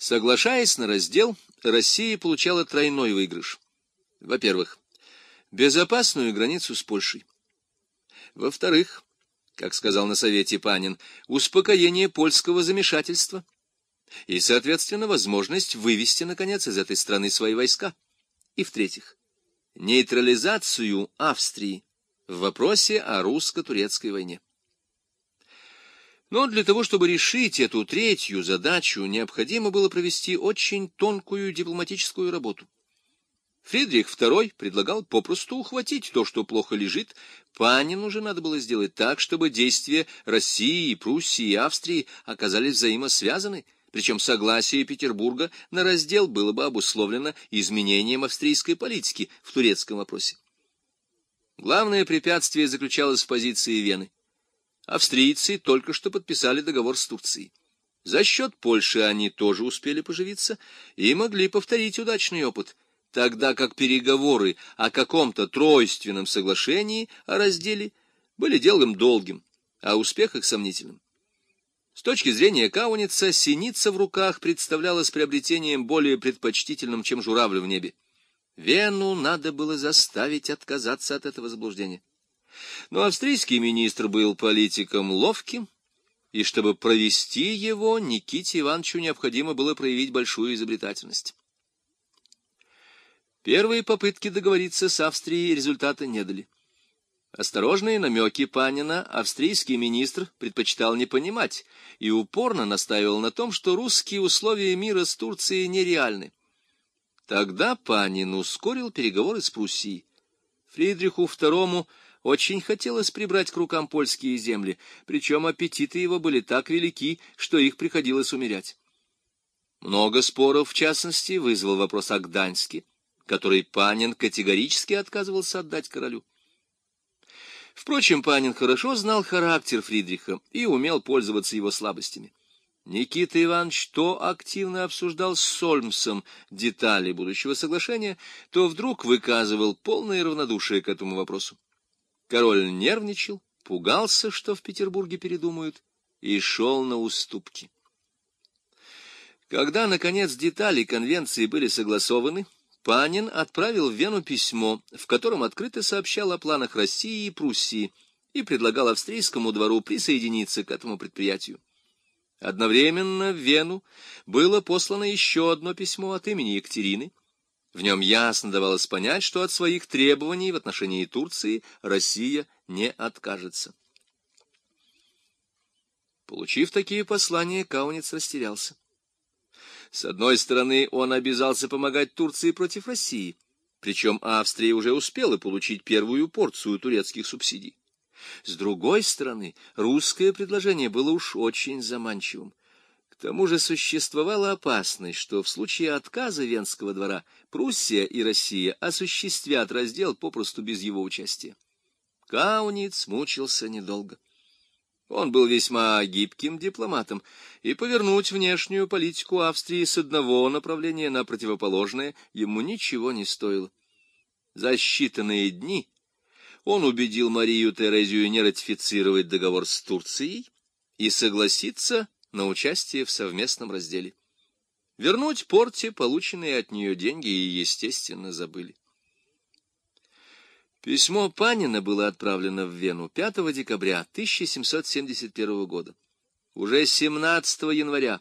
Соглашаясь на раздел, Россия получала тройной выигрыш. Во-первых, безопасную границу с Польшей. Во-вторых, как сказал на совете Панин, успокоение польского замешательства и, соответственно, возможность вывести, наконец, из этой страны свои войска. И, в-третьих, нейтрализацию Австрии в вопросе о русско-турецкой войне. Но для того, чтобы решить эту третью задачу, необходимо было провести очень тонкую дипломатическую работу. Фридрих II предлагал попросту ухватить то, что плохо лежит. Панину же надо было сделать так, чтобы действия России, Пруссии и Австрии оказались взаимосвязаны, причем согласие Петербурга на раздел было бы обусловлено изменением австрийской политики в турецком вопросе. Главное препятствие заключалось в позиции Вены. Австрийцы только что подписали договор с Турцией. За счет Польши они тоже успели поживиться и могли повторить удачный опыт, тогда как переговоры о каком-то тройственном соглашении о разделе были делом долгим, а успех их сомнительным. С точки зрения Кауница, синица в руках представлялась приобретением более предпочтительным, чем журавль в небе. Вену надо было заставить отказаться от этого заблуждения. Но австрийский министр был политиком ловким, и чтобы провести его, Никите Ивановичу необходимо было проявить большую изобретательность. Первые попытки договориться с Австрией результата не дали. Осторожные намеки Панина австрийский министр предпочитал не понимать и упорно настаивал на том, что русские условия мира с Турцией нереальны. Тогда Панин ускорил переговоры с Пруссией. Фридриху II очень хотелось прибрать к рукам польские земли, причем аппетиты его были так велики, что их приходилось умерять. Много споров, в частности, вызвал вопрос о Гданьске, который Панин категорически отказывался отдать королю. Впрочем, Панин хорошо знал характер Фридриха и умел пользоваться его слабостями. Никита Иванович то активно обсуждал с Сольмсом детали будущего соглашения, то вдруг выказывал полное равнодушие к этому вопросу. Король нервничал, пугался, что в Петербурге передумают, и шел на уступки. Когда, наконец, детали конвенции были согласованы, Панин отправил в Вену письмо, в котором открыто сообщал о планах России и Пруссии и предлагал австрийскому двору присоединиться к этому предприятию. Одновременно в Вену было послано еще одно письмо от имени Екатерины, в нем ясно давалось понять, что от своих требований в отношении Турции Россия не откажется. Получив такие послания, Кауниц растерялся. С одной стороны, он обязался помогать Турции против России, причем Австрия уже успела получить первую порцию турецких субсидий. С другой стороны, русское предложение было уж очень заманчивым. К тому же существовала опасность, что в случае отказа Венского двора Пруссия и Россия осуществят раздел попросту без его участия. Кауниц мучился недолго. Он был весьма гибким дипломатом, и повернуть внешнюю политику Австрии с одного направления на противоположное ему ничего не стоило. За считанные дни он убедил Марию Терезию не ратифицировать договор с Турцией и согласиться на участие в совместном разделе. Вернуть Порте полученные от нее деньги и, естественно, забыли. Письмо Панина было отправлено в Вену 5 декабря 1771 года. Уже 17 января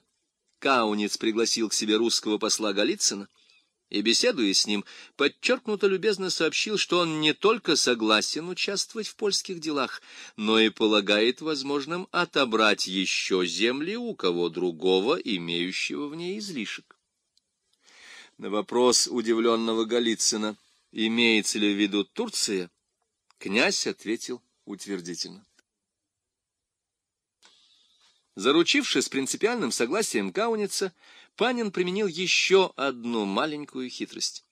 Кауниц пригласил к себе русского посла Голицына, и, беседуя с ним, подчеркнуто любезно сообщил, что он не только согласен участвовать в польских делах, но и полагает возможным отобрать еще земли у кого другого, имеющего в ней излишек. На вопрос удивленного Голицына, имеется ли в виду Турция, князь ответил утвердительно. Заручившись принципиальным согласием Кауница, Панин применил еще одну маленькую хитрость.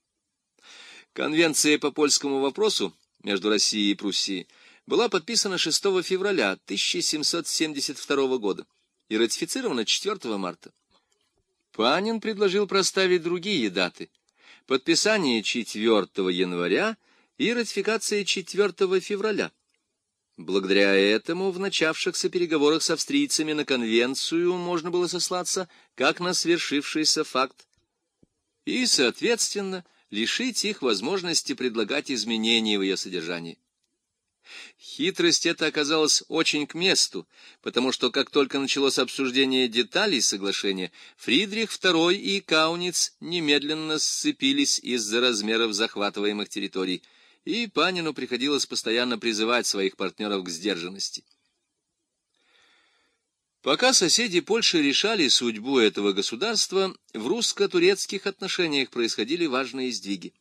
Конвенция по польскому вопросу между Россией и Пруссией была подписана 6 февраля 1772 года и ратифицирована 4 марта. Панин предложил проставить другие даты – подписание 4 января и ратификация 4 февраля. Благодаря этому в начавшихся переговорах с австрийцами на конвенцию можно было сослаться как на свершившийся факт и, соответственно, лишить их возможности предлагать изменения в ее содержании. Хитрость эта оказалась очень к месту, потому что как только началось обсуждение деталей соглашения, Фридрих II и Кауниц немедленно сцепились из-за размеров захватываемых территорий, и Панину приходилось постоянно призывать своих партнеров к сдержанности. Пока соседи Польши решали судьбу этого государства, в русско-турецких отношениях происходили важные сдвиги.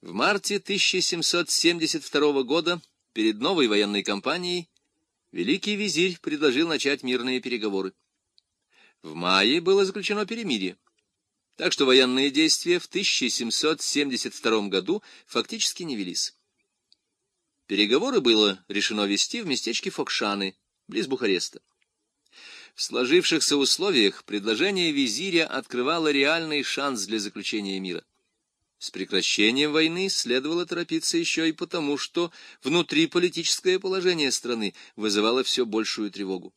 В марте 1772 года, перед новой военной кампанией, великий визирь предложил начать мирные переговоры. В мае было заключено перемирие, так что военные действия в 1772 году фактически не велись. Переговоры было решено вести в местечке Фокшаны, близ Бухареста. В сложившихся условиях предложение визиря открывало реальный шанс для заключения мира. С прекращением войны следовало торопиться еще и потому, что внутриполитическое положение страны вызывало все большую тревогу.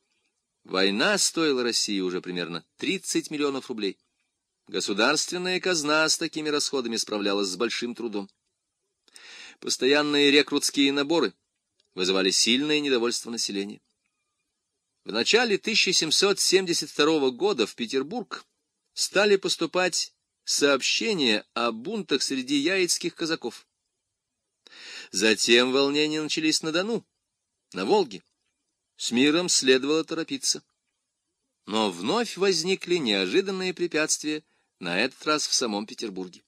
Война стоила России уже примерно 30 миллионов рублей. Государственная казна с такими расходами справлялась с большим трудом. Постоянные рекрутские наборы вызывали сильное недовольство населения. В начале 1772 года в Петербург стали поступать сообщения о бунтах среди яицких казаков. Затем волнения начались на Дону, на Волге. С миром следовало торопиться. Но вновь возникли неожиданные препятствия, на этот раз в самом Петербурге.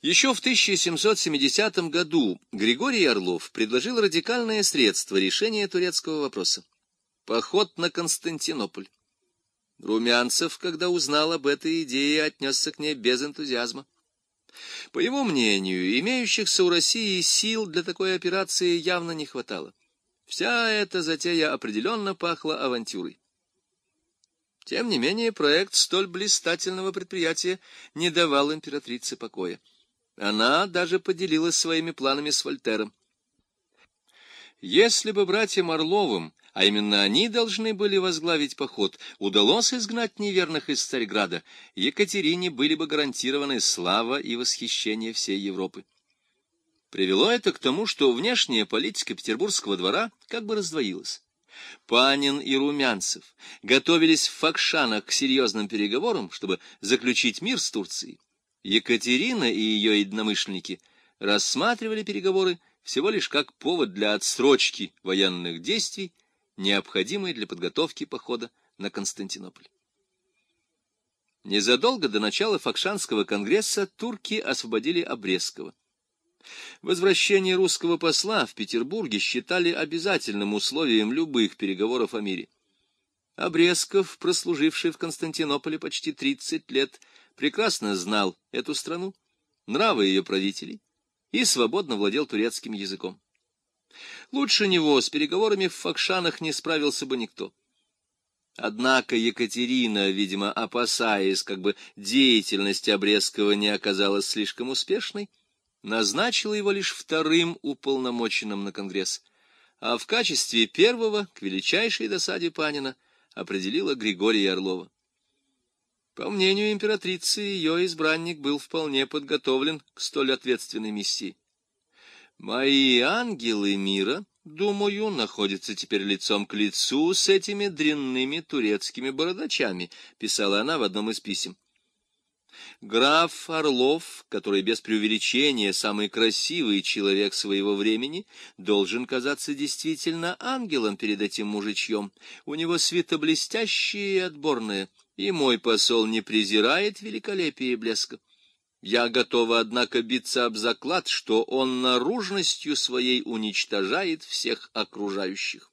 Еще в 1770 году Григорий Орлов предложил радикальное средство решения турецкого вопроса — поход на Константинополь. Румянцев, когда узнал об этой идее, отнесся к ней без энтузиазма. По его мнению, имеющихся у России сил для такой операции явно не хватало. Вся эта затея определенно пахла авантюрой. Тем не менее, проект столь блистательного предприятия не давал императрице покоя. Она даже поделилась своими планами с Вольтером. Если бы братьям Орловым а именно они должны были возглавить поход, удалось изгнать неверных из Царьграда, Екатерине были бы гарантированы слава и восхищение всей Европы. Привело это к тому, что внешняя политика петербургского двора как бы раздвоилась. Панин и Румянцев готовились в Факшанах к серьезным переговорам, чтобы заключить мир с Турцией. Екатерина и ее единомышленники рассматривали переговоры всего лишь как повод для отсрочки военных действий необходимые для подготовки похода на Константинополь. Незадолго до начала Факшанского конгресса турки освободили Обрезкова. Возвращение русского посла в Петербурге считали обязательным условием любых переговоров о мире. Обрезков, прослуживший в Константинополе почти 30 лет, прекрасно знал эту страну, нравы ее правителей и свободно владел турецким языком. Лучше него с переговорами в Факшанах не справился бы никто. Однако Екатерина, видимо, опасаясь, как бы деятельность Обрезкова не оказалась слишком успешной, назначила его лишь вторым уполномоченным на Конгресс, а в качестве первого, к величайшей досаде Панина, определила Григория Орлова. По мнению императрицы, ее избранник был вполне подготовлен к столь ответственной миссии. Мои ангелы мира, думаю, находятся теперь лицом к лицу с этими дрянными турецкими бородачами, писала она в одном из писем. Граф Орлов, который без преувеличения самый красивый человек своего времени, должен казаться действительно ангелом перед этим мужичьем. У него свито блестящее и отборное, и мой посол не презирает великолепие и блеска. Я готова, однако, биться об заклад, что он наружностью своей уничтожает всех окружающих.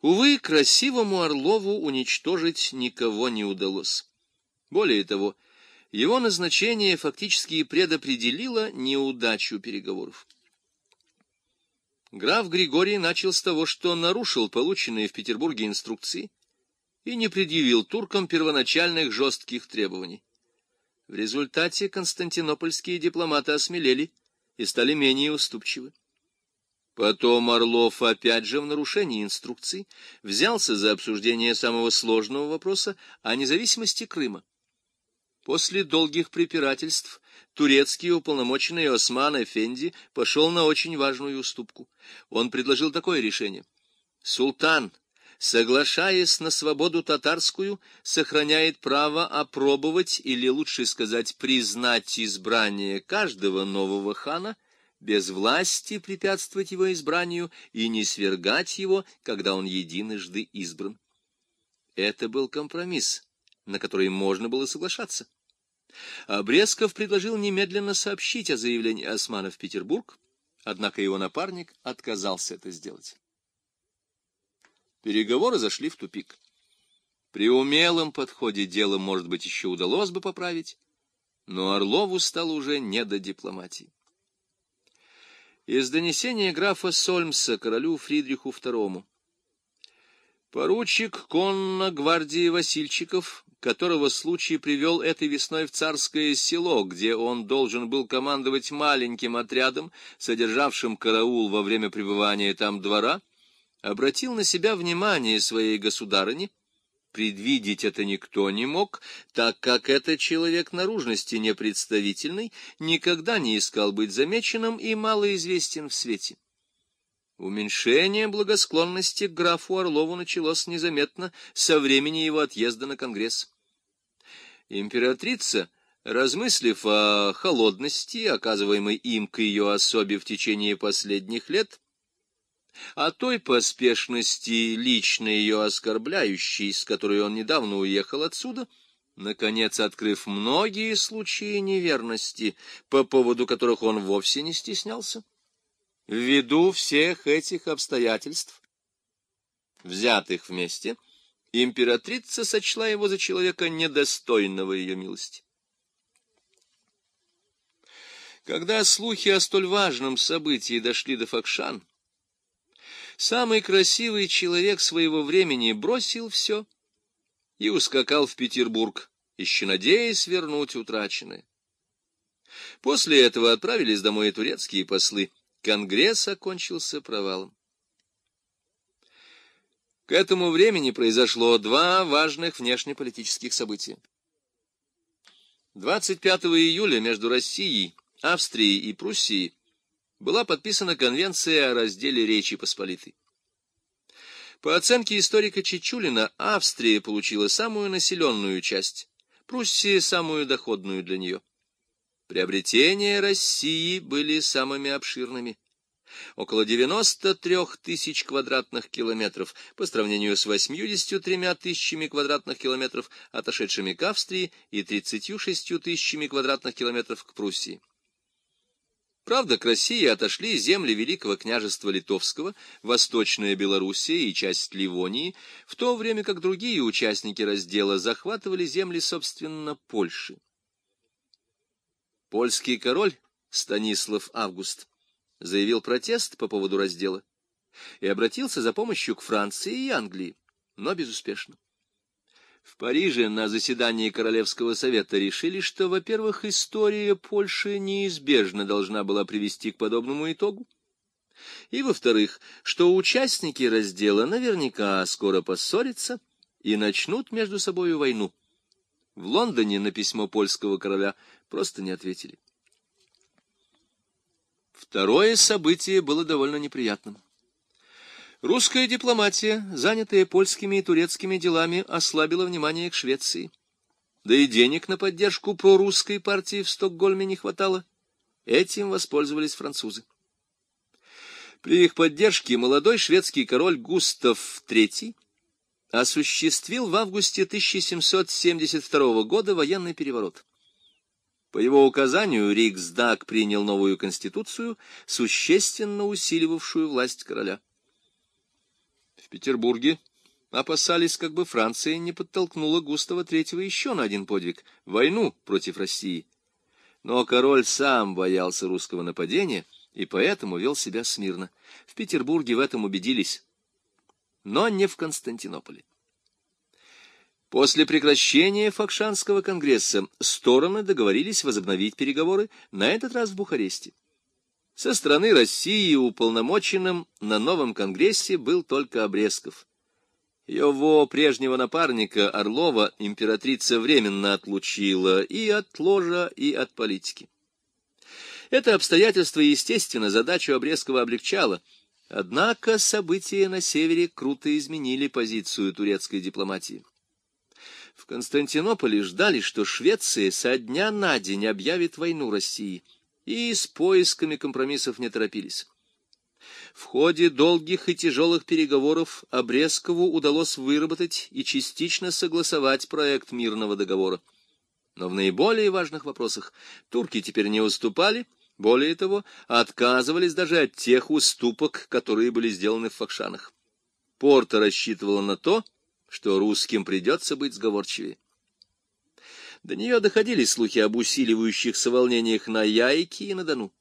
Увы, красивому Орлову уничтожить никого не удалось. Более того, его назначение фактически предопределило неудачу переговоров. Граф Григорий начал с того, что нарушил полученные в Петербурге инструкции и не предъявил туркам первоначальных жестких требований. В результате константинопольские дипломаты осмелели и стали менее уступчивы. Потом Орлов, опять же в нарушении инструкций, взялся за обсуждение самого сложного вопроса о независимости Крыма. После долгих препирательств турецкий уполномоченный Осман Эфенди пошел на очень важную уступку. Он предложил такое решение. Султан, соглашаясь на свободу татарскую, сохраняет право опробовать, или лучше сказать, признать избрание каждого нового хана, без власти препятствовать его избранию и не свергать его, когда он единожды избран. Это был компромисс на который можно было соглашаться. Обрезков предложил немедленно сообщить о заявлении Османа в Петербург, однако его напарник отказался это сделать. Переговоры зашли в тупик. При умелом подходе дело, может быть, еще удалось бы поправить, но Орлову стало уже не до дипломатии. Из донесения графа Сольмса королю Фридриху II. Поручик конно гвардии Васильчиков которого случай привел этой весной в царское село, где он должен был командовать маленьким отрядом, содержавшим караул во время пребывания там двора, обратил на себя внимание своей государыни. Предвидеть это никто не мог, так как этот человек наружности непредставительный, никогда не искал быть замеченным и малоизвестен в свете. Уменьшение благосклонности к графу Орлову началось незаметно со времени его отъезда на Конгресс. Императрица, размыслив о холодности, оказываемой им к ее особе в течение последних лет, о той поспешности, лично ее оскорбляющей, с которой он недавно уехал отсюда, наконец открыв многие случаи неверности, по поводу которых он вовсе не стеснялся, ввиду всех этих обстоятельств, взятых вместе, — Императрица сочла его за человека недостойного ее милости. Когда слухи о столь важном событии дошли до Факшан, самый красивый человек своего времени бросил все и ускакал в Петербург, еще надеясь вернуть утраченное. После этого отправились домой и турецкие послы. Конгресс окончился провалом. К этому времени произошло два важных внешнеполитических события. 25 июля между Россией, Австрией и Пруссией была подписана конвенция о разделе Речи Посполитой. По оценке историка Чичулина, Австрия получила самую населенную часть, Пруссия – самую доходную для нее. Приобретения России были самыми обширными около 93 тысяч квадратных километров по сравнению с 83 тысячами квадратных километров, отошедшими к Австрии, и 36 тысячами квадратных километров к Пруссии. Правда, к России отошли земли Великого княжества Литовского, Восточная Белоруссия и часть Ливонии, в то время как другие участники раздела захватывали земли, собственно, Польши. Польский король Станислав Август заявил протест по поводу раздела и обратился за помощью к Франции и Англии, но безуспешно. В Париже на заседании Королевского совета решили, что, во-первых, история Польши неизбежно должна была привести к подобному итогу, и, во-вторых, что участники раздела наверняка скоро поссорятся и начнут между собою войну. В Лондоне на письмо польского короля просто не ответили. Второе событие было довольно неприятным. Русская дипломатия, занятая польскими и турецкими делами, ослабила внимание к Швеции. Да и денег на поддержку прорусской партии в Стокгольме не хватало. Этим воспользовались французы. При их поддержке молодой шведский король Густав III осуществил в августе 1772 года военный переворот. По его указанию Риксдаг принял новую конституцию, существенно усиливавшую власть короля. В Петербурге опасались, как бы Франция не подтолкнула Густава III еще на один подвиг — войну против России. Но король сам боялся русского нападения и поэтому вел себя смирно. В Петербурге в этом убедились, но не в Константинополе. После прекращения Факшанского конгресса стороны договорились возобновить переговоры, на этот раз в Бухаресте. Со стороны России уполномоченным на новом конгрессе был только Обрезков. Его прежнего напарника Орлова императрица временно отлучила и от ложа, и от политики. Это обстоятельство, естественно, задачу Обрезкова облегчало, однако события на севере круто изменили позицию турецкой дипломатии. В Константинополе ждали, что Швеция со дня на день объявит войну России, и с поисками компромиссов не торопились. В ходе долгих и тяжелых переговоров Обрезкову удалось выработать и частично согласовать проект мирного договора. Но в наиболее важных вопросах турки теперь не уступали, более того, отказывались даже от тех уступок, которые были сделаны в Факшанах. Порта рассчитывала на то, что русским придется быть сговорчивее. До нее доходили слухи об усиливающихся волнениях на Яйке и на Дону.